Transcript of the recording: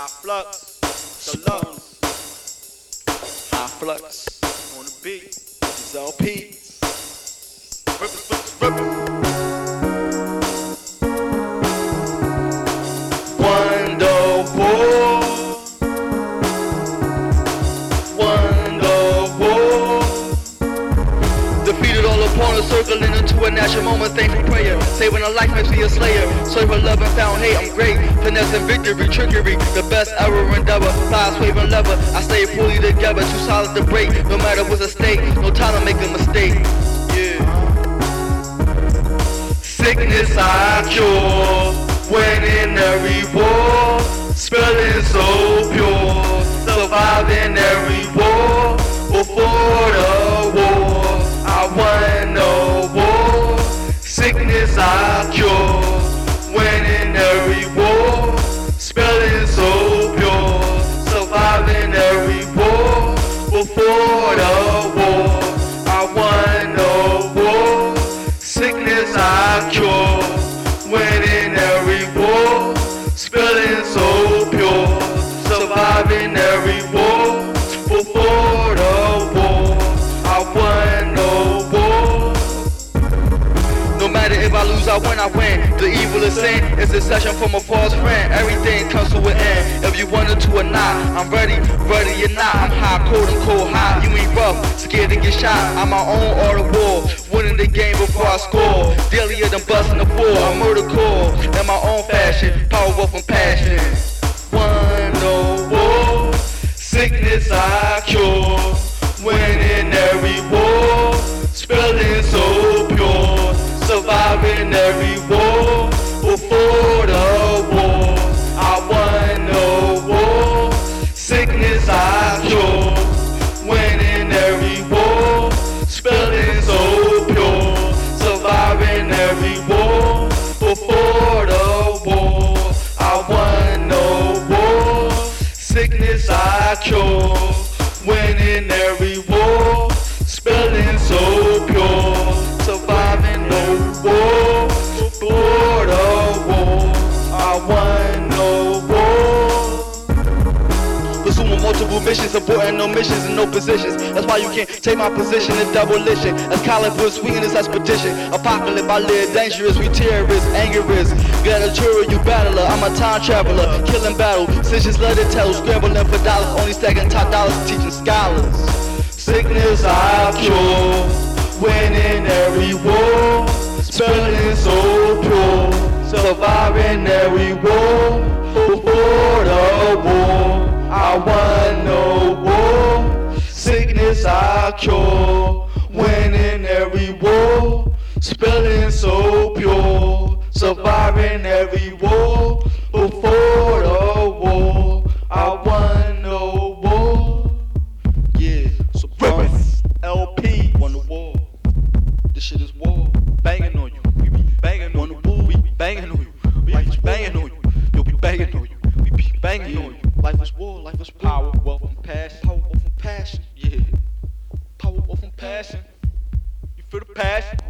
I flux, deluxe, I flux. on the beat. It's all peace. Rippers, rippers, rippers. Wonderful. Wonderful. Defeated all opponents, circling into a natural moment. Thankful prayer. Saving a life makes me a slayer. Serving love and found hate. I'm great. Finesse and victory, trickery. The best ever endeavor. Thighs waving lever. I stay fully together. Too solid to break. No matter what's at stake. No time to make a mistake. Yeah. Sickness I cure, winning every war, spelling so pure, Sickness I I win, I win. The evil is sin, it's a session from a false friend. Everything comes to an end. If you wanted to or not, I'm ready, ready or not. I'm high, cold and cold, hot. You ain't rough, scared to get shot. I'm my own art of war, winning the game before I score. Deadlier than busting the floor, I'm murder core. In my own fashion, power, wealth, and passion. Missions, aborting no missions and no positions. That's why you can't take my position in demolition. As Colin Bush swinging this expedition. Apocalypse, I live dangerous, we terrorists, angerists. Gladiatorial, you battler, I'm a time traveler. Killing battle, decisions let it tell. Scrambling for dollars, only stacking top dollars, teaching scholars. Sickness I cure, winning every war. Spelling so cure. Winning every war, spilling so pure. Surviving every war before the war. I won no war. Yeah, so Ribbons, LP won the war. This shit is war. Banging on you. We be banging on you. We be banging on you. We be banging on you. You be banging on you. We be banging on you. Life is war, life is power, wealth and passion. Power, wealth and passion. Yeah passion. You feel the passion.